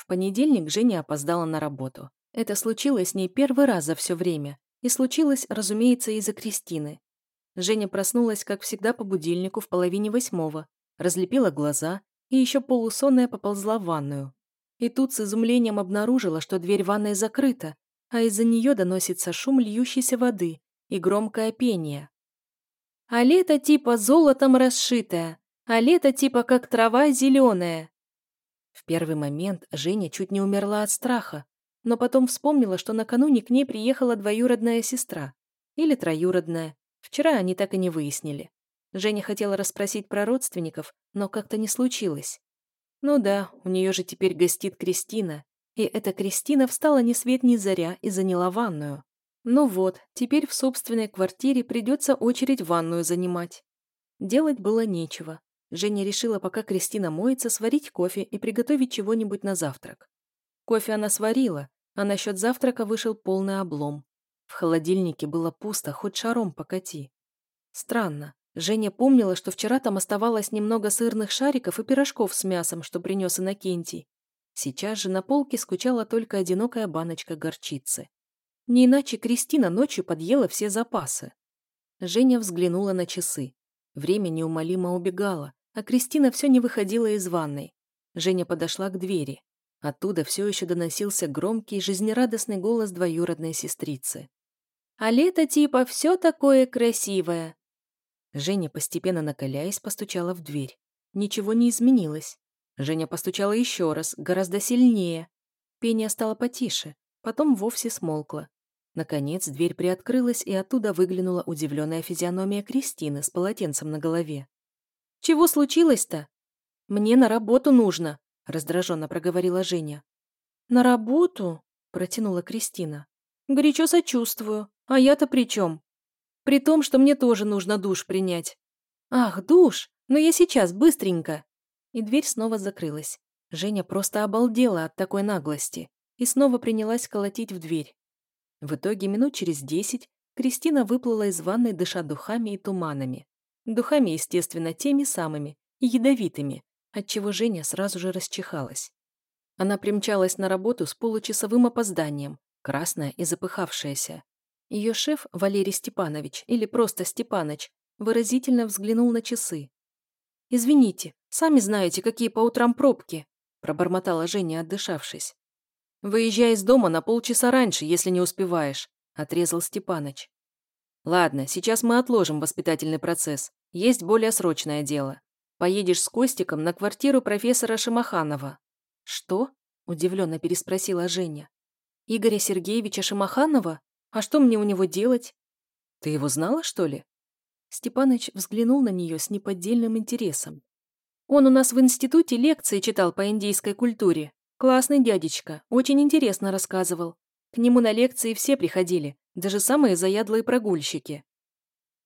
В понедельник Женя опоздала на работу. Это случилось с ней первый раз за все время. И случилось, разумеется, из-за Кристины. Женя проснулась, как всегда, по будильнику в половине восьмого, разлепила глаза и еще полусонная поползла в ванную. И тут с изумлением обнаружила, что дверь ванной закрыта, а из-за нее доносится шум льющейся воды и громкое пение. «А лето типа золотом расшитое, а лето типа как трава зеленая». В первый момент Женя чуть не умерла от страха, но потом вспомнила, что накануне к ней приехала двоюродная сестра. Или троюродная. Вчера они так и не выяснили. Женя хотела расспросить про родственников, но как-то не случилось. Ну да, у нее же теперь гостит Кристина, и эта Кристина встала ни свет ни заря и заняла ванную. Ну вот, теперь в собственной квартире придется очередь ванную занимать. Делать было нечего. Женя решила, пока Кристина моется, сварить кофе и приготовить чего-нибудь на завтрак. Кофе она сварила, а насчет завтрака вышел полный облом. В холодильнике было пусто, хоть шаром покати. Странно. Женя помнила, что вчера там оставалось немного сырных шариков и пирожков с мясом, что принес Иннокентий. Сейчас же на полке скучала только одинокая баночка горчицы. Не иначе Кристина ночью подъела все запасы. Женя взглянула на часы. Время неумолимо убегало, а Кристина все не выходила из ванной. Женя подошла к двери. Оттуда все еще доносился громкий, жизнерадостный голос двоюродной сестрицы. «А лето типа все такое красивое!» Женя, постепенно накаляясь, постучала в дверь. Ничего не изменилось. Женя постучала еще раз, гораздо сильнее. Пение стало потише, потом вовсе смолкло. Наконец дверь приоткрылась, и оттуда выглянула удивленная физиономия Кристины с полотенцем на голове. «Чего случилось-то?» «Мне на работу нужно», раздраженно проговорила Женя. «На работу?» – протянула Кристина. «Горячо сочувствую. А я-то при чем? При том, что мне тоже нужно душ принять». «Ах, душ! Но я сейчас, быстренько!» И дверь снова закрылась. Женя просто обалдела от такой наглости и снова принялась колотить в дверь. В итоге минут через десять Кристина выплыла из ванной, дыша духами и туманами. Духами, естественно, теми самыми, ядовитыми, отчего Женя сразу же расчихалась. Она примчалась на работу с получасовым опозданием, красная и запыхавшаяся. Ее шеф, Валерий Степанович, или просто Степаныч, выразительно взглянул на часы. «Извините, сами знаете, какие по утрам пробки», пробормотала Женя, отдышавшись. «Выезжай из дома на полчаса раньше, если не успеваешь», отрезал Степаныч. «Ладно, сейчас мы отложим воспитательный процесс. Есть более срочное дело. Поедешь с Костиком на квартиру профессора Шимаханова». «Что?» – удивленно переспросила Женя. «Игоря Сергеевича Шимаханова? А что мне у него делать?» «Ты его знала, что ли?» Степаныч взглянул на нее с неподдельным интересом. «Он у нас в институте лекции читал по индийской культуре. Классный дядечка, очень интересно рассказывал. К нему на лекции все приходили, даже самые заядлые прогульщики».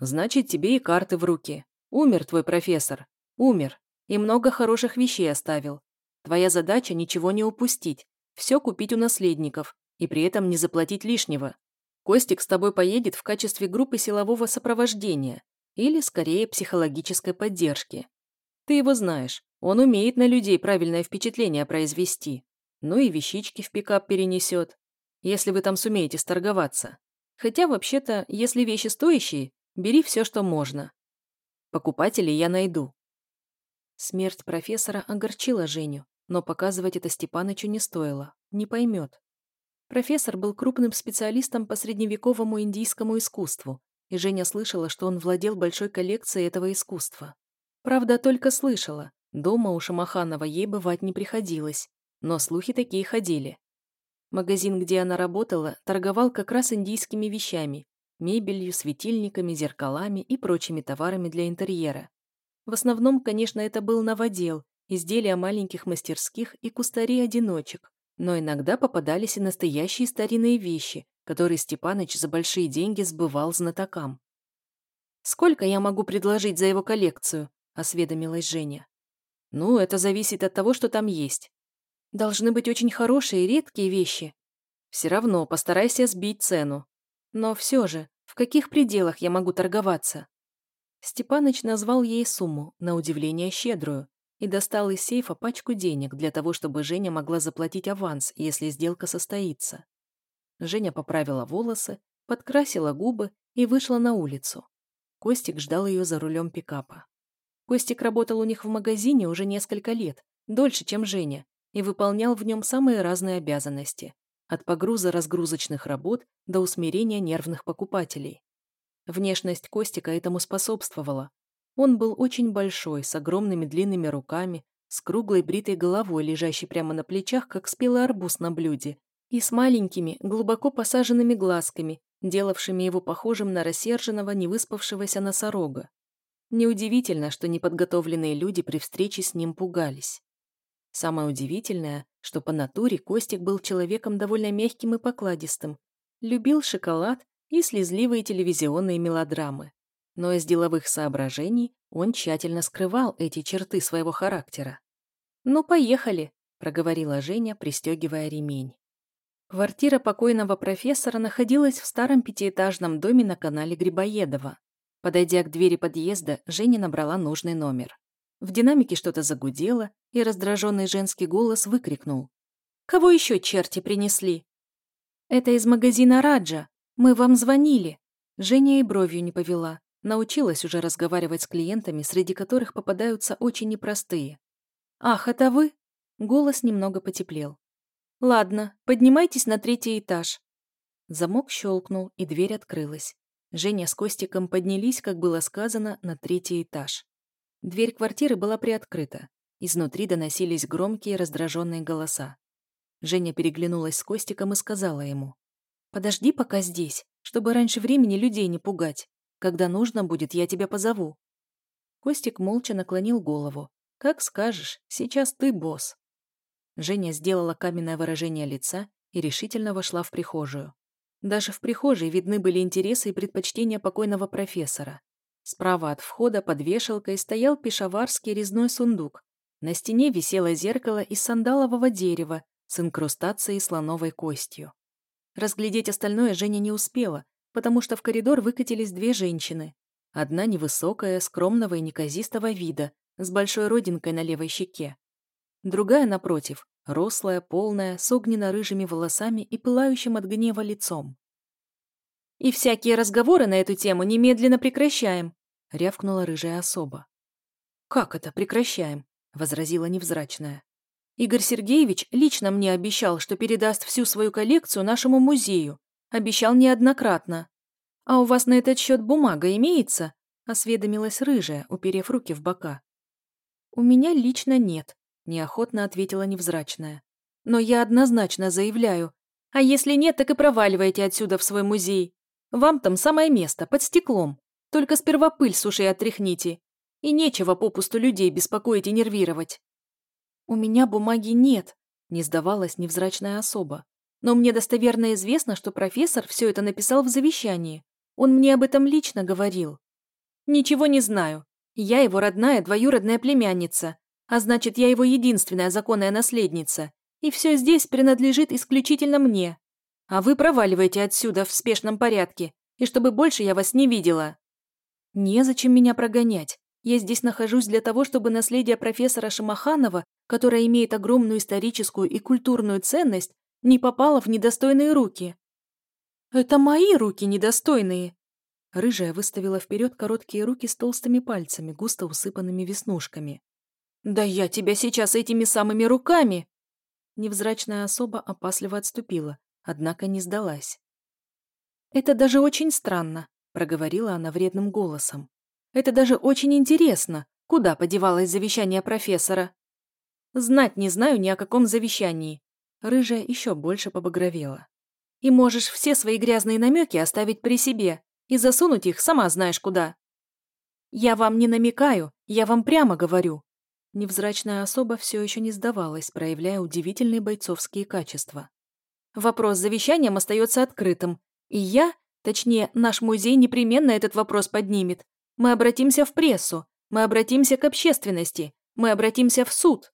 «Значит, тебе и карты в руки. Умер твой профессор. Умер. И много хороших вещей оставил. Твоя задача ничего не упустить, все купить у наследников и при этом не заплатить лишнего. Костик с тобой поедет в качестве группы силового сопровождения или, скорее, психологической поддержки. Ты его знаешь, он умеет на людей правильное впечатление произвести. Ну и вещички в пикап перенесет, если вы там сумеете сторговаться. Хотя, вообще-то, если вещи стоящие, бери все, что можно. Покупателей я найду. Смерть профессора огорчила Женю, но показывать это Степанычу не стоило, не поймет. Профессор был крупным специалистом по средневековому индийскому искусству, и Женя слышала, что он владел большой коллекцией этого искусства. Правда, только слышала. Дома у Шамаханова ей бывать не приходилось, но слухи такие ходили. Магазин, где она работала, торговал как раз индийскими вещами, мебелью, светильниками, зеркалами и прочими товарами для интерьера. В основном, конечно, это был новодел, изделия маленьких мастерских и кустари-одиночек, но иногда попадались и настоящие старинные вещи, которые Степаныч за большие деньги сбывал знатокам. «Сколько я могу предложить за его коллекцию?» – осведомилась Женя. «Ну, это зависит от того, что там есть. Должны быть очень хорошие и редкие вещи. Все равно постарайся сбить цену. Но все же, в каких пределах я могу торговаться?» Степаныч назвал ей сумму, на удивление щедрую, и достал из сейфа пачку денег для того, чтобы Женя могла заплатить аванс, если сделка состоится. Женя поправила волосы, подкрасила губы и вышла на улицу. Костик ждал ее за рулем пикапа. Костик работал у них в магазине уже несколько лет, дольше, чем Женя, и выполнял в нем самые разные обязанности, от погруза разгрузочных работ до усмирения нервных покупателей. Внешность Костика этому способствовала. Он был очень большой, с огромными длинными руками, с круглой бритой головой, лежащей прямо на плечах, как спелый арбуз на блюде, и с маленькими, глубоко посаженными глазками, делавшими его похожим на рассерженного, невыспавшегося носорога. Неудивительно, что неподготовленные люди при встрече с ним пугались. Самое удивительное, что по натуре Костик был человеком довольно мягким и покладистым, любил шоколад и слезливые телевизионные мелодрамы. Но из деловых соображений он тщательно скрывал эти черты своего характера. «Ну, поехали», — проговорила Женя, пристегивая ремень. Квартира покойного профессора находилась в старом пятиэтажном доме на канале Грибоедова. Подойдя к двери подъезда, Женя набрала нужный номер. В динамике что-то загудело, и раздраженный женский голос выкрикнул. «Кого еще черти принесли?» «Это из магазина Раджа. Мы вам звонили». Женя и бровью не повела. Научилась уже разговаривать с клиентами, среди которых попадаются очень непростые. «Ах, это вы?» Голос немного потеплел. «Ладно, поднимайтесь на третий этаж». Замок щелкнул, и дверь открылась. Женя с Костиком поднялись, как было сказано, на третий этаж. Дверь квартиры была приоткрыта. Изнутри доносились громкие раздраженные голоса. Женя переглянулась с Костиком и сказала ему. «Подожди пока здесь, чтобы раньше времени людей не пугать. Когда нужно будет, я тебя позову». Костик молча наклонил голову. «Как скажешь, сейчас ты босс». Женя сделала каменное выражение лица и решительно вошла в прихожую. Даже в прихожей видны были интересы и предпочтения покойного профессора. Справа от входа под вешалкой стоял пешаварский резной сундук. На стене висело зеркало из сандалового дерева с инкрустацией слоновой костью. Разглядеть остальное Женя не успела, потому что в коридор выкатились две женщины. Одна невысокая, скромного и неказистого вида, с большой родинкой на левой щеке. Другая, напротив, рослая, полная, с огненно-рыжими волосами и пылающим от гнева лицом. «И всякие разговоры на эту тему немедленно прекращаем», — рявкнула рыжая особа. «Как это прекращаем?» — возразила невзрачная. «Игорь Сергеевич лично мне обещал, что передаст всю свою коллекцию нашему музею. Обещал неоднократно. А у вас на этот счет бумага имеется?» — осведомилась рыжая, уперев руки в бока. «У меня лично нет», — неохотно ответила невзрачная. «Но я однозначно заявляю. А если нет, так и проваливайте отсюда в свой музей. Вам там самое место, под стеклом. Только сперва пыль с ушей отряхните. И нечего попусту людей беспокоить и нервировать. У меня бумаги нет, не сдавалась невзрачная особа. Но мне достоверно известно, что профессор все это написал в завещании. Он мне об этом лично говорил. Ничего не знаю. Я его родная двоюродная племянница. А значит, я его единственная законная наследница. И все здесь принадлежит исключительно мне. А вы проваливаете отсюда в спешном порядке, и чтобы больше я вас не видела. Незачем меня прогонять. Я здесь нахожусь для того, чтобы наследие профессора Шамаханова, которое имеет огромную историческую и культурную ценность, не попало в недостойные руки. Это мои руки недостойные. Рыжая выставила вперед короткие руки с толстыми пальцами, густо усыпанными веснушками. «Да я тебя сейчас этими самыми руками!» Невзрачная особа опасливо отступила, однако не сдалась. «Это даже очень странно», — проговорила она вредным голосом. «Это даже очень интересно, куда подевалось завещание профессора?» «Знать не знаю ни о каком завещании». Рыжая еще больше побагровела. «И можешь все свои грязные намеки оставить при себе и засунуть их сама знаешь куда». «Я вам не намекаю, я вам прямо говорю». Невзрачная особа все еще не сдавалась, проявляя удивительные бойцовские качества. Вопрос с завещанием остается открытым. И я, точнее, наш музей непременно этот вопрос поднимет. Мы обратимся в прессу, мы обратимся к общественности, мы обратимся в суд.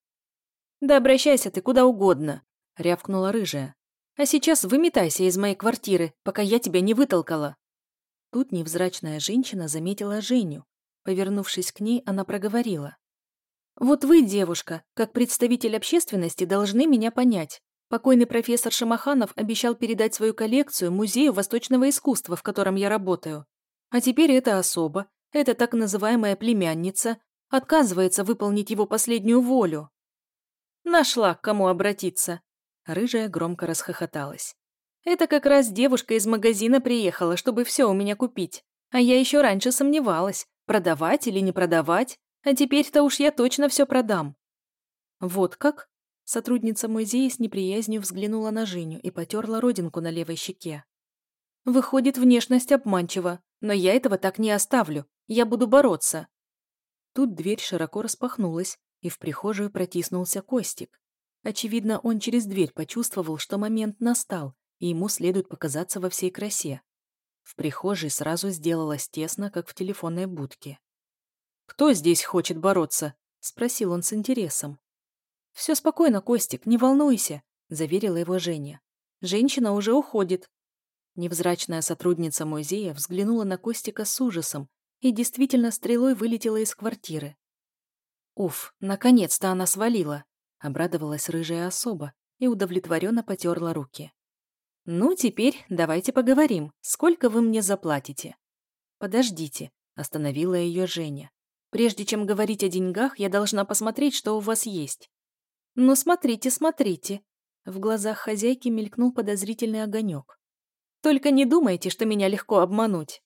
Да обращайся ты куда угодно, рявкнула рыжая. А сейчас выметайся из моей квартиры, пока я тебя не вытолкала. Тут невзрачная женщина заметила Женю. Повернувшись к ней, она проговорила. Вот вы, девушка, как представитель общественности, должны меня понять. Покойный профессор Шамаханов обещал передать свою коллекцию Музею восточного искусства, в котором я работаю. А теперь эта особа, эта так называемая племянница, отказывается выполнить его последнюю волю. Нашла, к кому обратиться. Рыжая громко расхохоталась. Это как раз девушка из магазина приехала, чтобы все у меня купить. А я еще раньше сомневалась, продавать или не продавать, а теперь-то уж я точно все продам. Вот как? Сотрудница музея с неприязнью взглянула на Женю и потерла родинку на левой щеке. Выходит, внешность обманчива, но я этого так не оставлю. Я буду бороться. Тут дверь широко распахнулась, и в прихожую протиснулся Костик. Очевидно, он через дверь почувствовал, что момент настал, и ему следует показаться во всей красе. В прихожей сразу сделалось тесно, как в телефонной будке. «Кто здесь хочет бороться?» — спросил он с интересом. «Все спокойно, Костик, не волнуйся», — заверила его Женя. «Женщина уже уходит». Невзрачная сотрудница музея взглянула на Костика с ужасом и действительно стрелой вылетела из квартиры. «Уф, наконец-то она свалила», — обрадовалась рыжая особа и удовлетворенно потерла руки. «Ну, теперь давайте поговорим. Сколько вы мне заплатите?» «Подождите», — остановила ее Женя. «Прежде чем говорить о деньгах, я должна посмотреть, что у вас есть. «Ну, смотрите, смотрите!» В глазах хозяйки мелькнул подозрительный огонек. «Только не думайте, что меня легко обмануть!»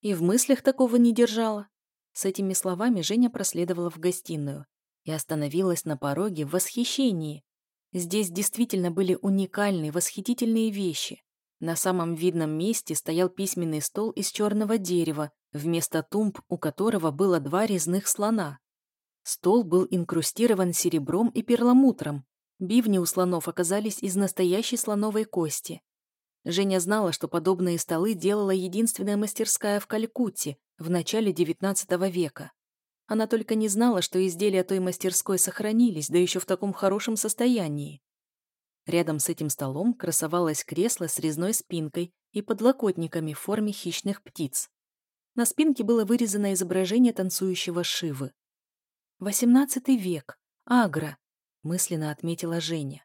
И в мыслях такого не держала. С этими словами Женя проследовала в гостиную и остановилась на пороге в восхищении. Здесь действительно были уникальные, восхитительные вещи. На самом видном месте стоял письменный стол из черного дерева, вместо тумб, у которого было два резных слона. Стол был инкрустирован серебром и перламутром. Бивни у слонов оказались из настоящей слоновой кости. Женя знала, что подобные столы делала единственная мастерская в Калькутте в начале XIX века. Она только не знала, что изделия той мастерской сохранились, да еще в таком хорошем состоянии. Рядом с этим столом красовалось кресло с резной спинкой и подлокотниками в форме хищных птиц. На спинке было вырезано изображение танцующего Шивы. «Восемнадцатый век. Агра», — мысленно отметила Женя.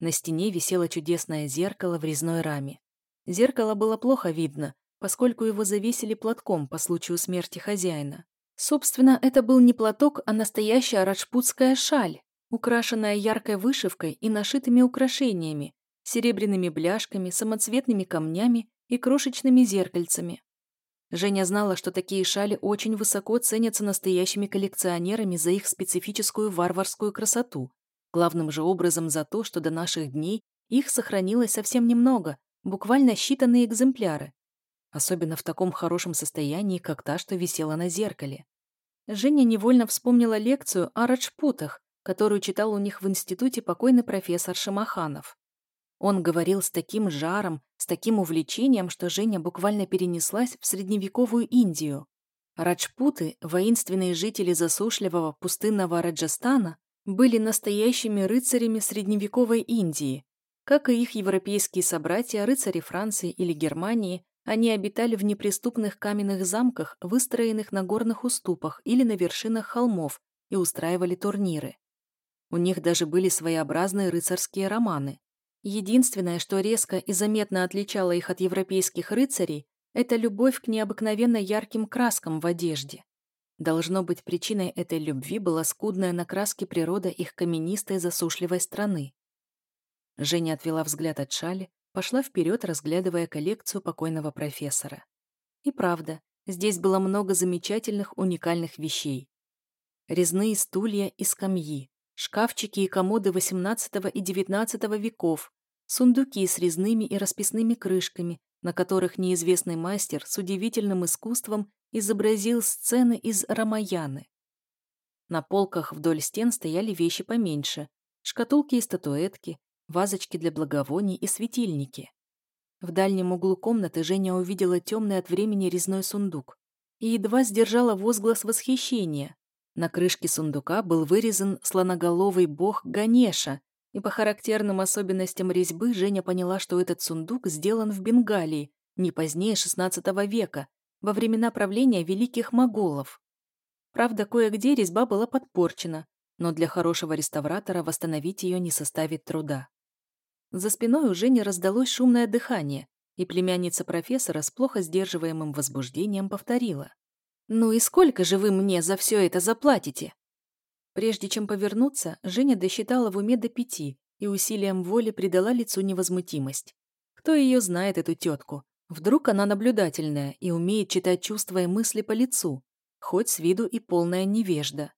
На стене висело чудесное зеркало в резной раме. Зеркало было плохо видно, поскольку его завесили платком по случаю смерти хозяина. Собственно, это был не платок, а настоящая раджпутская шаль, украшенная яркой вышивкой и нашитыми украшениями, серебряными бляшками, самоцветными камнями и крошечными зеркальцами. Женя знала, что такие шали очень высоко ценятся настоящими коллекционерами за их специфическую варварскую красоту, главным же образом за то, что до наших дней их сохранилось совсем немного, буквально считанные экземпляры, особенно в таком хорошем состоянии, как та, что висела на зеркале. Женя невольно вспомнила лекцию о раджпутах, которую читал у них в институте покойный профессор Шамаханов. Он говорил с таким жаром, с таким увлечением, что Женя буквально перенеслась в средневековую Индию. Раджпуты, воинственные жители засушливого пустынного Раджастана, были настоящими рыцарями средневековой Индии. Как и их европейские собратья, рыцари Франции или Германии, они обитали в неприступных каменных замках, выстроенных на горных уступах или на вершинах холмов, и устраивали турниры. У них даже были своеобразные рыцарские романы. Единственное, что резко и заметно отличало их от европейских рыцарей, это любовь к необыкновенно ярким краскам в одежде. Должно быть, причиной этой любви была скудная на краске природа их каменистой засушливой страны. Женя отвела взгляд от шали, пошла вперед, разглядывая коллекцию покойного профессора. И правда, здесь было много замечательных уникальных вещей. Резные стулья и скамьи, шкафчики и комоды XVIII и XIX веков, сундуки с резными и расписными крышками, на которых неизвестный мастер с удивительным искусством изобразил сцены из Рамаяны. На полках вдоль стен стояли вещи поменьше, шкатулки и статуэтки, вазочки для благовоний и светильники. В дальнем углу комнаты Женя увидела темный от времени резной сундук и едва сдержала возглас восхищения. На крышке сундука был вырезан слоноголовый бог Ганеша и по характерным особенностям резьбы Женя поняла, что этот сундук сделан в Бенгалии, не позднее XVI века, во времена правления великих моголов. Правда, кое-где резьба была подпорчена, но для хорошего реставратора восстановить ее не составит труда. За спиной уже не раздалось шумное дыхание, и племянница профессора с плохо сдерживаемым возбуждением повторила. «Ну и сколько же вы мне за все это заплатите?» Прежде чем повернуться, Женя досчитала в уме до пяти и усилием воли придала лицу невозмутимость. Кто ее знает, эту тетку? Вдруг она наблюдательная и умеет читать чувства и мысли по лицу, хоть с виду и полная невежда.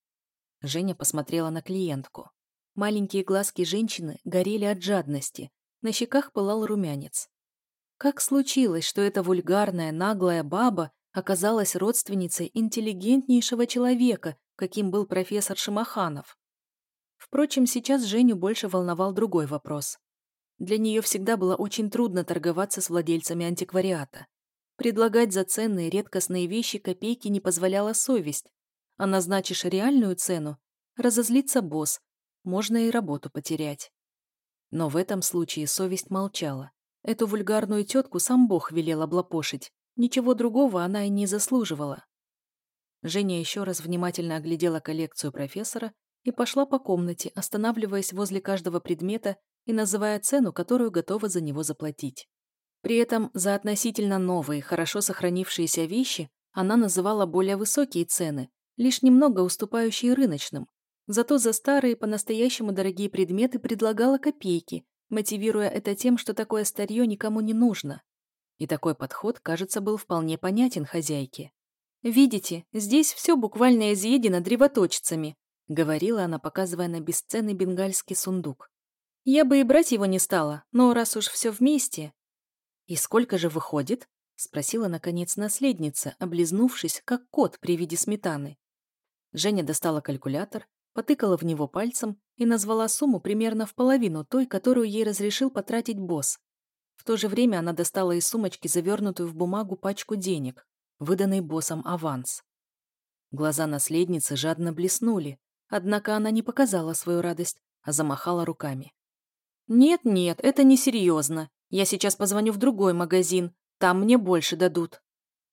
Женя посмотрела на клиентку. Маленькие глазки женщины горели от жадности, на щеках пылал румянец. Как случилось, что эта вульгарная, наглая баба оказалась родственницей интеллигентнейшего человека, каким был профессор Шимаханов? Впрочем, сейчас Женю больше волновал другой вопрос. Для нее всегда было очень трудно торговаться с владельцами антиквариата. Предлагать за ценные редкостные вещи копейки не позволяла совесть, а назначишь реальную цену, разозлится босс, можно и работу потерять. Но в этом случае совесть молчала. Эту вульгарную тетку сам Бог велел облапошить. Ничего другого она и не заслуживала. Женя еще раз внимательно оглядела коллекцию профессора и пошла по комнате, останавливаясь возле каждого предмета и называя цену, которую готова за него заплатить. При этом за относительно новые, хорошо сохранившиеся вещи она называла более высокие цены, лишь немного уступающие рыночным. Зато за старые, по-настоящему дорогие предметы предлагала копейки, мотивируя это тем, что такое старье никому не нужно. И такой подход, кажется, был вполне понятен хозяйке. «Видите, здесь все буквально изъедено древоточцами», говорила она, показывая на бесценный бенгальский сундук. «Я бы и брать его не стала, но раз уж все вместе...» «И сколько же выходит?» спросила, наконец, наследница, облизнувшись, как кот при виде сметаны. Женя достала калькулятор, потыкала в него пальцем и назвала сумму примерно в половину той, которую ей разрешил потратить босс. В то же время она достала из сумочки завернутую в бумагу пачку денег, выданный боссом аванс. Глаза наследницы жадно блеснули, однако она не показала свою радость, а замахала руками. «Нет-нет, это несерьезно. Я сейчас позвоню в другой магазин, там мне больше дадут».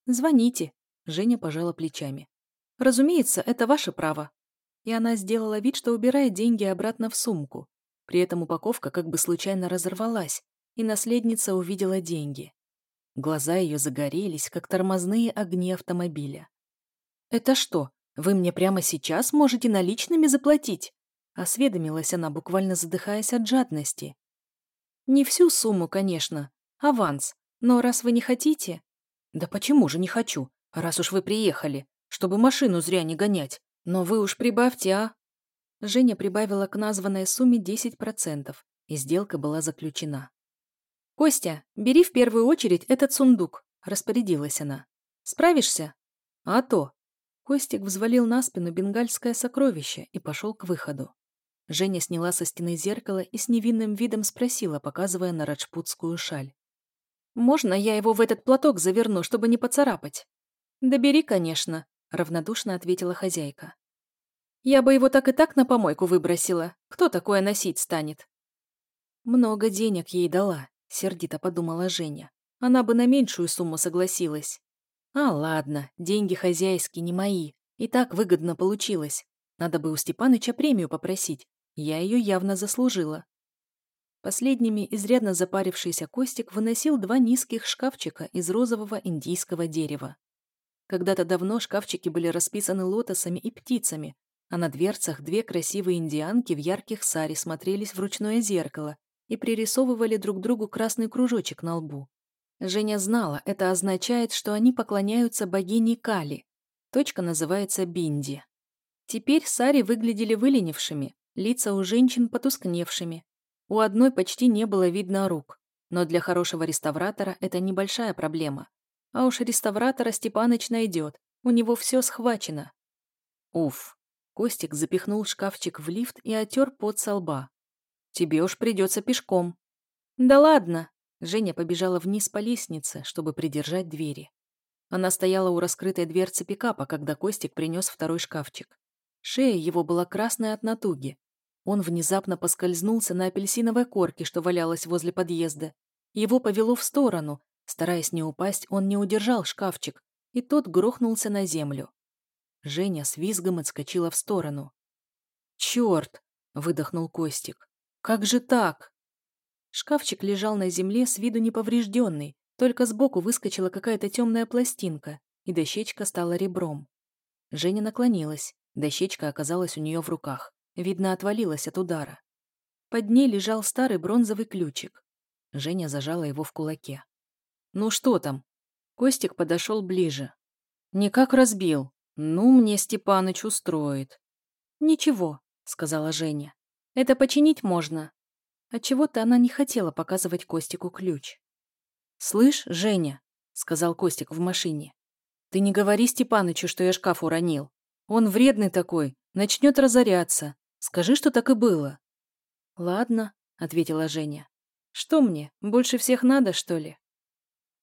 «Звоните», — Женя пожала плечами. «Разумеется, это ваше право». И она сделала вид, что убирает деньги обратно в сумку. При этом упаковка как бы случайно разорвалась, и наследница увидела деньги. Глаза ее загорелись, как тормозные огни автомобиля. «Это что, вы мне прямо сейчас можете наличными заплатить?» Осведомилась она, буквально задыхаясь от жадности. «Не всю сумму, конечно. Аванс. Но раз вы не хотите...» «Да почему же не хочу, раз уж вы приехали, чтобы машину зря не гонять. Но вы уж прибавьте, а?» Женя прибавила к названной сумме 10%, и сделка была заключена. «Костя, бери в первую очередь этот сундук», – распорядилась она. «Справишься?» «А то». Костик взвалил на спину бенгальское сокровище и пошел к выходу. Женя сняла со стены зеркало и с невинным видом спросила, показывая на раджпутскую шаль. «Можно я его в этот платок заверну, чтобы не поцарапать?» «Да бери, конечно», – равнодушно ответила хозяйка. «Я бы его так и так на помойку выбросила. Кто такое носить станет?» Много денег ей дала, сердито подумала Женя. Она бы на меньшую сумму согласилась. А, ладно, деньги хозяйские, не мои. И так выгодно получилось. Надо бы у Степаныча премию попросить. Я ее явно заслужила. Последними изрядно запарившийся Костик выносил два низких шкафчика из розового индийского дерева. Когда-то давно шкафчики были расписаны лотосами и птицами, а на дверцах две красивые индианки в ярких саре смотрелись в ручное зеркало и пририсовывали друг другу красный кружочек на лбу. Женя знала, это означает, что они поклоняются богине Кали. Точка называется Бинди. Теперь сари выглядели выленившими, лица у женщин потускневшими. У одной почти не было видно рук, но для хорошего реставратора это небольшая проблема. А уж реставратора Степаныч найдет, у него все схвачено. Уф. Костик запихнул шкафчик в лифт и отер пот со лба. Тебе уж придется пешком». «Да ладно!» Женя побежала вниз по лестнице, чтобы придержать двери. Она стояла у раскрытой дверцы пикапа, когда Костик принес второй шкафчик. Шея его была красная от натуги. Он внезапно поскользнулся на апельсиновой корке, что валялась возле подъезда. Его повело в сторону. Стараясь не упасть, он не удержал шкафчик, и тот грохнулся на землю. Женя с визгом отскочила в сторону. «Черт!» — выдохнул Костик. «Как же так?» Шкафчик лежал на земле с виду неповрежденный, только сбоку выскочила какая-то темная пластинка, и дощечка стала ребром. Женя наклонилась, дощечка оказалась у нее в руках. Видно, отвалилась от удара. Под ней лежал старый бронзовый ключик. Женя зажала его в кулаке. «Ну что там?» Костик подошел ближе. «Никак разбил. Ну, мне Степаныч устроит». «Ничего», — сказала Женя. «Это починить можно». Отчего-то она не хотела показывать Костику ключ. «Слышь, Женя», — сказал Костик в машине, «ты не говори Степанычу, что я шкаф уронил. Он вредный такой, начнет разоряться. Скажи, что так и было». «Ладно», — ответила Женя. «Что мне, больше всех надо, что ли?»